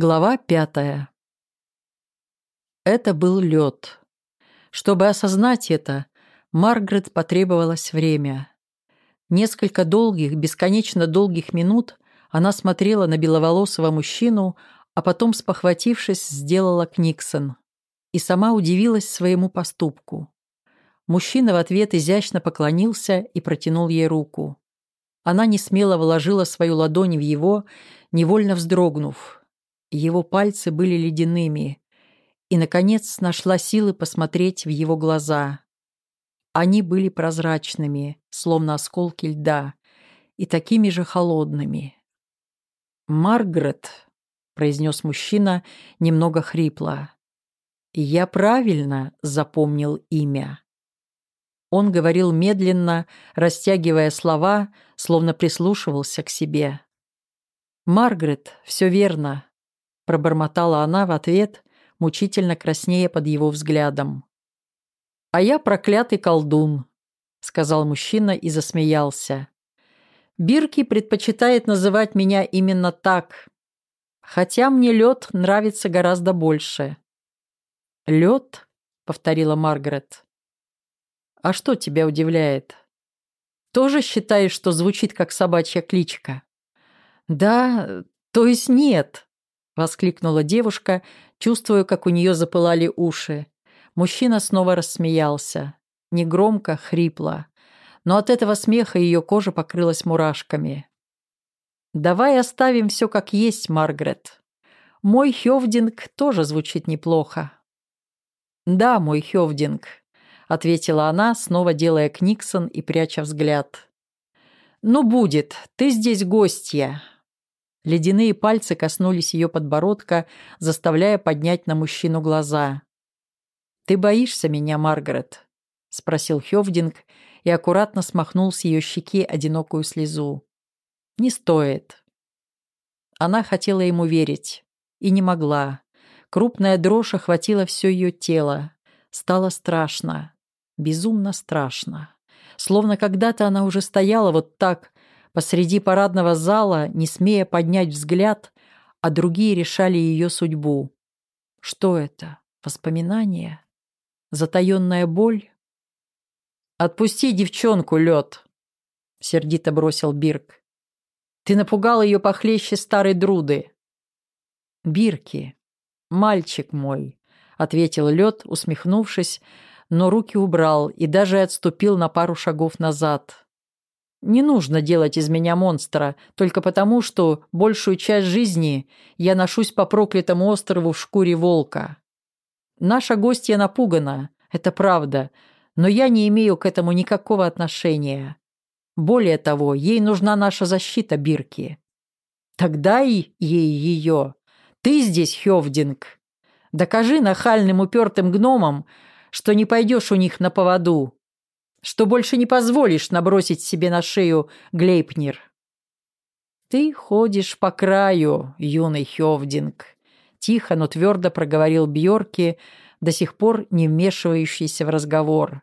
Глава пятая. Это был лед. Чтобы осознать это, Маргарет потребовалось время. Несколько долгих, бесконечно долгих минут она смотрела на беловолосого мужчину, а потом, спохватившись, сделала Книксон. И сама удивилась своему поступку. Мужчина в ответ изящно поклонился и протянул ей руку. Она не смело вложила свою ладонь в его, невольно вздрогнув. Его пальцы были ледяными, и, наконец, нашла силы посмотреть в его глаза. Они были прозрачными, словно осколки льда, и такими же холодными. «Маргарет», — произнес мужчина немного хрипло, — «я правильно запомнил имя». Он говорил медленно, растягивая слова, словно прислушивался к себе. «Маргарет, все верно пробормотала она в ответ, мучительно краснея под его взглядом. «А я проклятый колдун», — сказал мужчина и засмеялся. «Бирки предпочитает называть меня именно так, хотя мне лед нравится гораздо больше». «Лед?» — повторила Маргарет. «А что тебя удивляет? Тоже считаешь, что звучит как собачья кличка?» «Да, то есть нет», воскликнула девушка, чувствуя, как у нее запылали уши. Мужчина снова рассмеялся. Негромко, хрипло. Но от этого смеха ее кожа покрылась мурашками. «Давай оставим все как есть, Маргарет. Мой Хевдинг тоже звучит неплохо». «Да, мой Хевдинг», — ответила она, снова делая Книксон и пряча взгляд. «Ну, будет. Ты здесь гостья. Ледяные пальцы коснулись ее подбородка, заставляя поднять на мужчину глаза. «Ты боишься меня, Маргарет?» — спросил Хевдинг и аккуратно смахнул с ее щеки одинокую слезу. «Не стоит». Она хотела ему верить и не могла. Крупная дрожь охватила все ее тело. Стало страшно, безумно страшно. Словно когда-то она уже стояла вот так, посреди парадного зала, не смея поднять взгляд, а другие решали ее судьбу. Что это? Воспоминания? Затаенная боль? «Отпусти девчонку, лед!» — сердито бросил Бирк. «Ты напугал ее похлеще старой друды». «Бирки, мальчик мой», — ответил лед, усмехнувшись, но руки убрал и даже отступил на пару шагов назад. Не нужно делать из меня монстра, только потому, что большую часть жизни я ношусь по проклятому острову в шкуре волка. Наша гостья напугана, это правда, но я не имею к этому никакого отношения. Более того, ей нужна наша защита, Бирки. Тогда и ей ее. Ты здесь, Хевдинг. Докажи нахальным упертым гномам, что не пойдешь у них на поводу что больше не позволишь набросить себе на шею Глейпнир. «Ты ходишь по краю, юный Хевдинг», — тихо, но твердо проговорил Бьорки, до сих пор не вмешивающийся в разговор.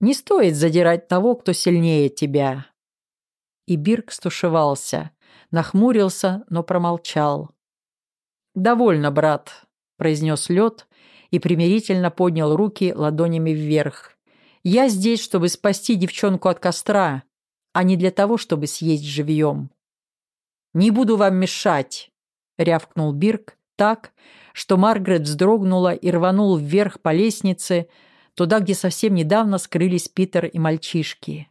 «Не стоит задирать того, кто сильнее тебя». И Бирк стушевался, нахмурился, но промолчал. «Довольно, брат», — произнес лед и примирительно поднял руки ладонями вверх. Я здесь, чтобы спасти девчонку от костра, а не для того, чтобы съесть живьем. «Не буду вам мешать», — рявкнул Бирк так, что Маргарет вздрогнула и рванул вверх по лестнице, туда, где совсем недавно скрылись Питер и мальчишки.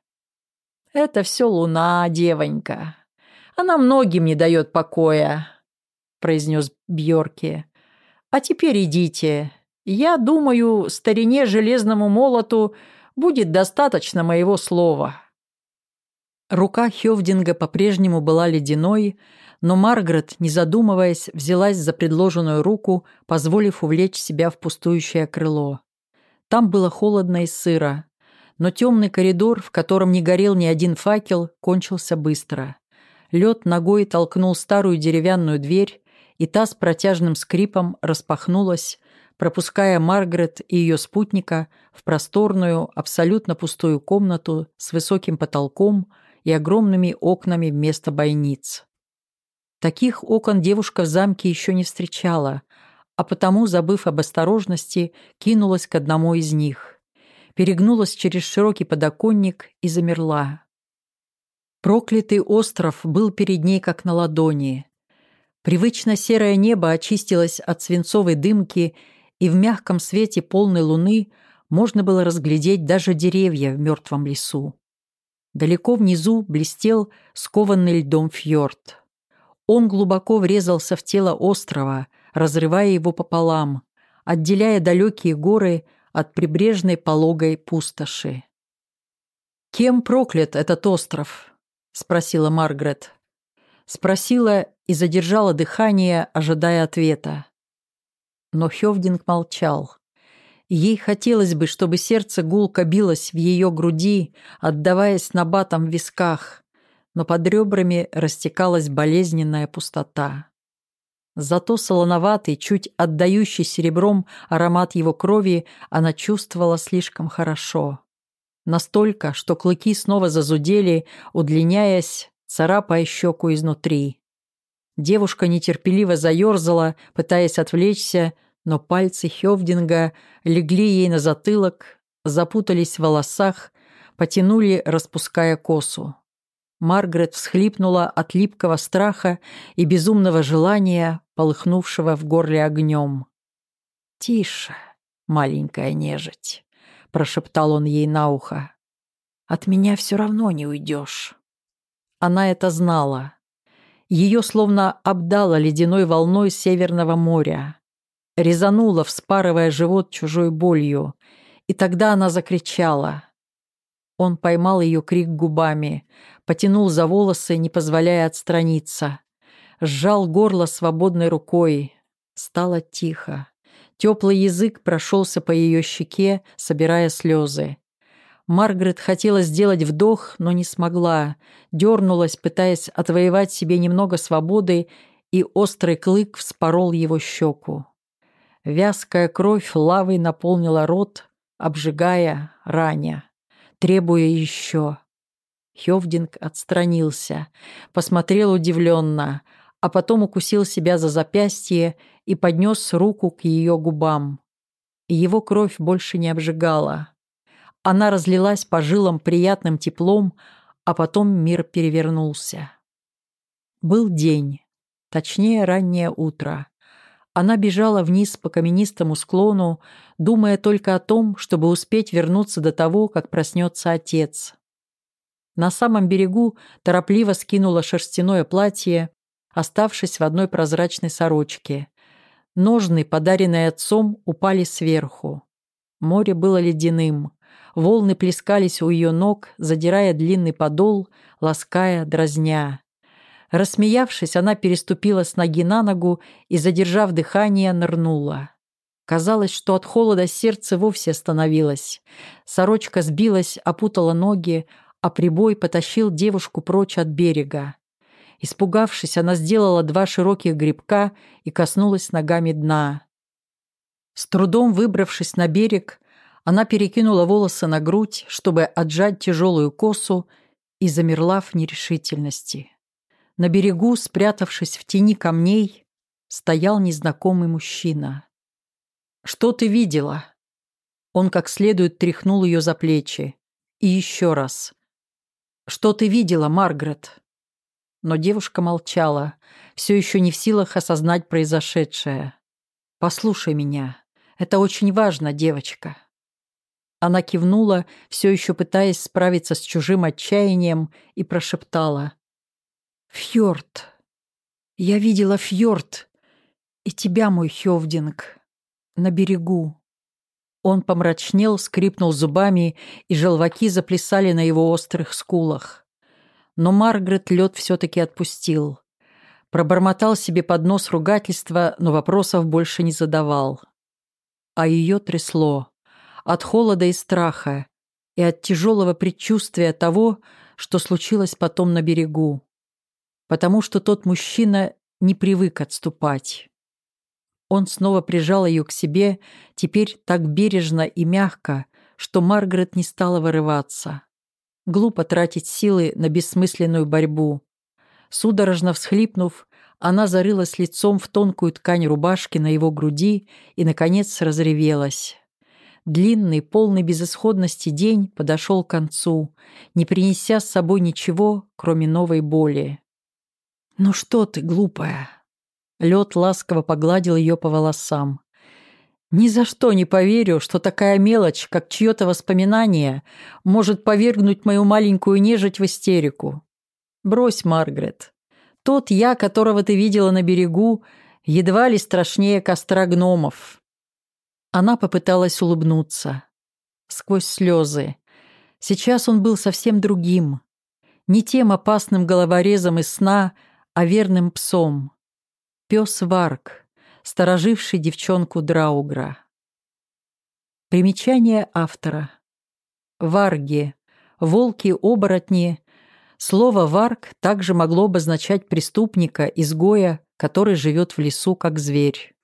«Это все луна, девонька. Она многим не дает покоя», — произнес Бьорки. «А теперь идите. Я думаю, старине железному молоту Будет достаточно моего слова». Рука Хевдинга по-прежнему была ледяной, но Маргарет, не задумываясь, взялась за предложенную руку, позволив увлечь себя в пустующее крыло. Там было холодно и сыро, но темный коридор, в котором не горел ни один факел, кончился быстро. Лед ногой толкнул старую деревянную дверь, и та с протяжным скрипом распахнулась, пропуская Маргарет и ее спутника в просторную, абсолютно пустую комнату с высоким потолком и огромными окнами вместо бойниц. Таких окон девушка в замке еще не встречала, а потому, забыв об осторожности, кинулась к одному из них. Перегнулась через широкий подоконник и замерла. Проклятый остров был перед ней как на ладони. Привычно серое небо очистилось от свинцовой дымки, и в мягком свете полной луны можно было разглядеть даже деревья в мертвом лесу. Далеко внизу блестел скованный льдом фьорд. Он глубоко врезался в тело острова, разрывая его пополам, отделяя далекие горы от прибрежной пологой пустоши. «Кем проклят этот остров?» — спросила Маргарет. Спросила и задержала дыхание, ожидая ответа. Но Хёвдинг молчал. Ей хотелось бы, чтобы сердце гулко билось в ее груди, отдаваясь набатам в висках, но под ребрами растекалась болезненная пустота. Зато солоноватый, чуть отдающий серебром аромат его крови она чувствовала слишком хорошо. Настолько, что клыки снова зазудели, удлиняясь, царапая щеку изнутри. Девушка нетерпеливо заерзала, пытаясь отвлечься, но пальцы Хевдинга легли ей на затылок, запутались в волосах, потянули, распуская косу. Маргарет всхлипнула от липкого страха и безумного желания, полыхнувшего в горле огнем. «Тише, маленькая нежить», — прошептал он ей на ухо. «От меня все равно не уйдешь». Она это знала. Ее словно обдало ледяной волной Северного моря. Резанула, вспарывая живот чужой болью. И тогда она закричала. Он поймал ее крик губами, потянул за волосы, не позволяя отстраниться. Сжал горло свободной рукой. Стало тихо. Теплый язык прошелся по ее щеке, собирая слезы. Маргарет хотела сделать вдох, но не смогла. Дернулась, пытаясь отвоевать себе немного свободы, и острый клык вспорол его щеку. Вязкая кровь лавой наполнила рот, обжигая, раня требуя еще. Хевдинг отстранился, посмотрел удивленно, а потом укусил себя за запястье и поднес руку к ее губам. его кровь больше не обжигала. Она разлилась по жилам приятным теплом, а потом мир перевернулся. Был день, точнее раннее утро. Она бежала вниз по каменистому склону, думая только о том, чтобы успеть вернуться до того, как проснется отец. На самом берегу торопливо скинула шерстяное платье, оставшись в одной прозрачной сорочке. Ножны, подаренные отцом, упали сверху. Море было ледяным. Волны плескались у ее ног, задирая длинный подол, лаская, дразня. Рассмеявшись, она переступила с ноги на ногу и, задержав дыхание, нырнула. Казалось, что от холода сердце вовсе остановилось. Сорочка сбилась, опутала ноги, а прибой потащил девушку прочь от берега. Испугавшись, она сделала два широких грибка и коснулась ногами дна. С трудом выбравшись на берег, она перекинула волосы на грудь, чтобы отжать тяжелую косу, и замерла в нерешительности. На берегу, спрятавшись в тени камней, стоял незнакомый мужчина. «Что ты видела?» Он как следует тряхнул ее за плечи. И еще раз. «Что ты видела, Маргарет?» Но девушка молчала, все еще не в силах осознать произошедшее. «Послушай меня. Это очень важно, девочка». Она кивнула, все еще пытаясь справиться с чужим отчаянием, и прошептала. Фьорд. Я видела фьорд. И тебя, мой Хёвдинг, на берегу. Он помрачнел, скрипнул зубами, и желваки заплясали на его острых скулах. Но Маргарет лед все-таки отпустил. Пробормотал себе под нос ругательства, но вопросов больше не задавал. А ее трясло. От холода и страха, и от тяжелого предчувствия того, что случилось потом на берегу потому что тот мужчина не привык отступать. Он снова прижал ее к себе, теперь так бережно и мягко, что Маргарет не стала вырываться. Глупо тратить силы на бессмысленную борьбу. Судорожно всхлипнув, Она зарылась лицом в тонкую ткань рубашки на его груди и, наконец, разревелась. Длинный, полный безысходности день подошел к концу, не принеся с собой ничего, кроме новой боли. «Ну что ты, глупая?» Лед ласково погладил ее по волосам. «Ни за что не поверю, что такая мелочь, как чье-то воспоминание, может повергнуть мою маленькую нежить в истерику. Брось, Маргарет. Тот я, которого ты видела на берегу, едва ли страшнее костра гномов». Она попыталась улыбнуться. Сквозь слезы. Сейчас он был совсем другим. Не тем опасным головорезом из сна, а верным псом. Пес Варк, стороживший девчонку Драугра. Примечание автора. Варги, волки-оборотни, Слово «варг» также могло обозначать преступника, изгоя, который живет в лесу как зверь.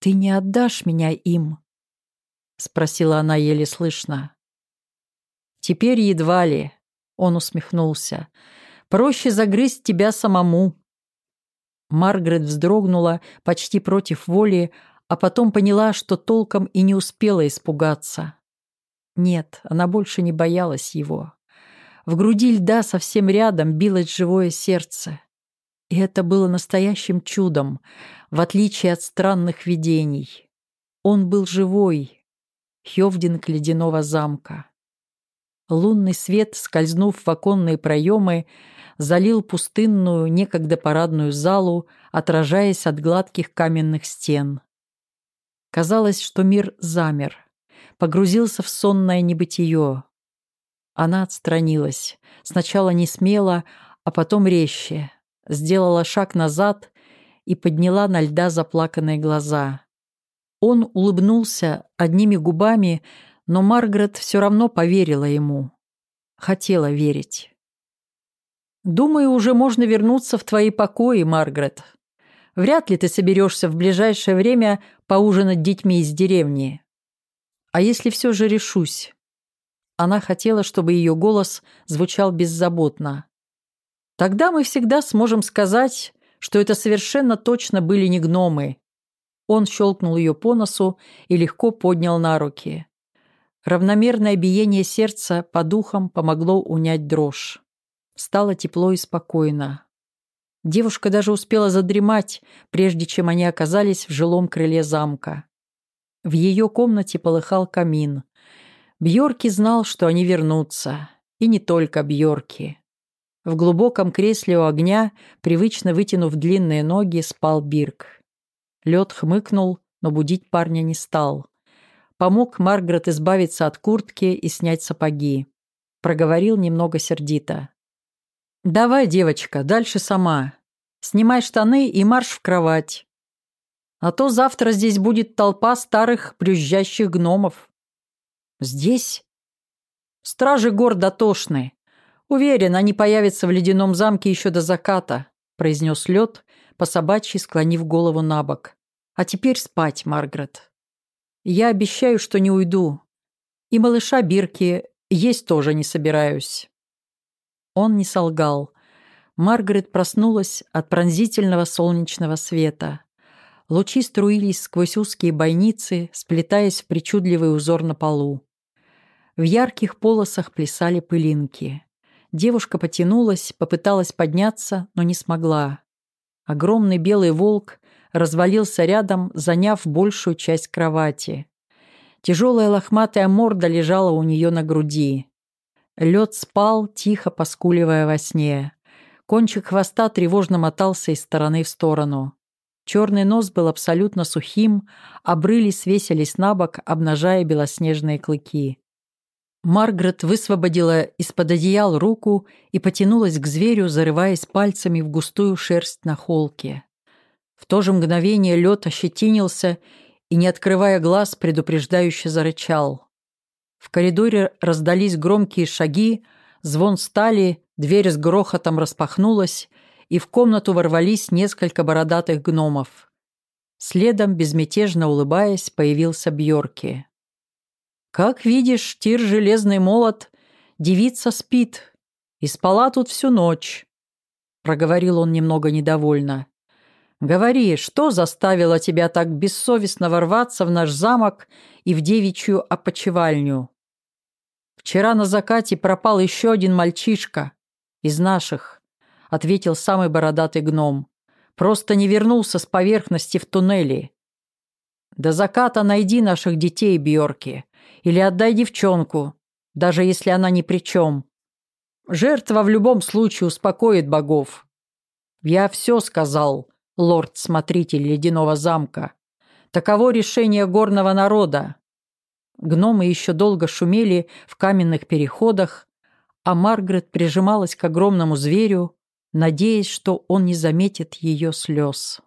«Ты не отдашь меня им?» — спросила она еле слышно. «Теперь едва ли», — он усмехнулся. «Проще загрызть тебя самому». Маргарет вздрогнула почти против воли, а потом поняла, что толком и не успела испугаться. Нет, она больше не боялась его. В груди льда совсем рядом билось живое сердце. И это было настоящим чудом, в отличие от странных видений. Он был живой, Хёвдинг ледяного замка. Лунный свет, скользнув в оконные проемы, залил пустынную, некогда парадную залу, отражаясь от гладких каменных стен. Казалось, что мир замер, погрузился в сонное небытие. Она отстранилась. Сначала не смело, а потом резче. Сделала шаг назад и подняла на льда заплаканные глаза. Он улыбнулся одними губами, но Маргарет все равно поверила ему. Хотела верить. «Думаю, уже можно вернуться в твои покои, Маргарет. Вряд ли ты соберешься в ближайшее время поужинать детьми из деревни. А если все же решусь?» Она хотела, чтобы ее голос звучал беззаботно. «Тогда мы всегда сможем сказать, что это совершенно точно были не гномы». Он щелкнул ее по носу и легко поднял на руки. Равномерное биение сердца по духам помогло унять дрожь. Стало тепло и спокойно. Девушка даже успела задремать, прежде чем они оказались в жилом крыле замка. В ее комнате полыхал камин. Бьорки знал, что они вернутся. И не только Бьорки. В глубоком кресле у огня, привычно вытянув длинные ноги, спал Бирк. Лед хмыкнул, но будить парня не стал. Помог Маргарет избавиться от куртки и снять сапоги. Проговорил немного сердито. «Давай, девочка, дальше сама. Снимай штаны и марш в кровать. А то завтра здесь будет толпа старых брюзжащих гномов». Здесь? Стражи гор дотошны. Уверен, они появятся в ледяном замке еще до заката, произнес лед, по собачьи склонив голову на бок. А теперь спать, Маргарет. Я обещаю, что не уйду. И малыша Бирки есть тоже не собираюсь. Он не солгал. Маргарет проснулась от пронзительного солнечного света. Лучи струились сквозь узкие бойницы, сплетаясь в причудливый узор на полу. В ярких полосах плясали пылинки. Девушка потянулась, попыталась подняться, но не смогла. Огромный белый волк развалился рядом, заняв большую часть кровати. Тяжелая лохматая морда лежала у нее на груди. Лед спал, тихо поскуливая во сне. Кончик хвоста тревожно мотался из стороны в сторону. Черный нос был абсолютно сухим, а брыли свесились на бок, обнажая белоснежные клыки. Маргарет высвободила из-под одеял руку и потянулась к зверю, зарываясь пальцами в густую шерсть на холке. В то же мгновение лед ощетинился и, не открывая глаз, предупреждающе зарычал. В коридоре раздались громкие шаги, звон стали, дверь с грохотом распахнулась, и в комнату ворвались несколько бородатых гномов. Следом, безмятежно улыбаясь, появился Бьорки. Как видишь, тир железный молот, девица спит и спала тут всю ночь. проговорил он немного недовольно. «Говори, что заставило тебя так бессовестно ворваться в наш замок и в девичью опочивальню?» «Вчера на закате пропал еще один мальчишка из наших», — ответил самый бородатый гном. «Просто не вернулся с поверхности в туннеле. До заката найди наших детей, Бьорки, или отдай девчонку, даже если она ни при чем. Жертва в любом случае успокоит богов. Я все сказал, лорд-смотритель ледяного замка. Таково решение горного народа. Гномы еще долго шумели в каменных переходах, а Маргарет прижималась к огромному зверю, надеясь, что он не заметит ее слез.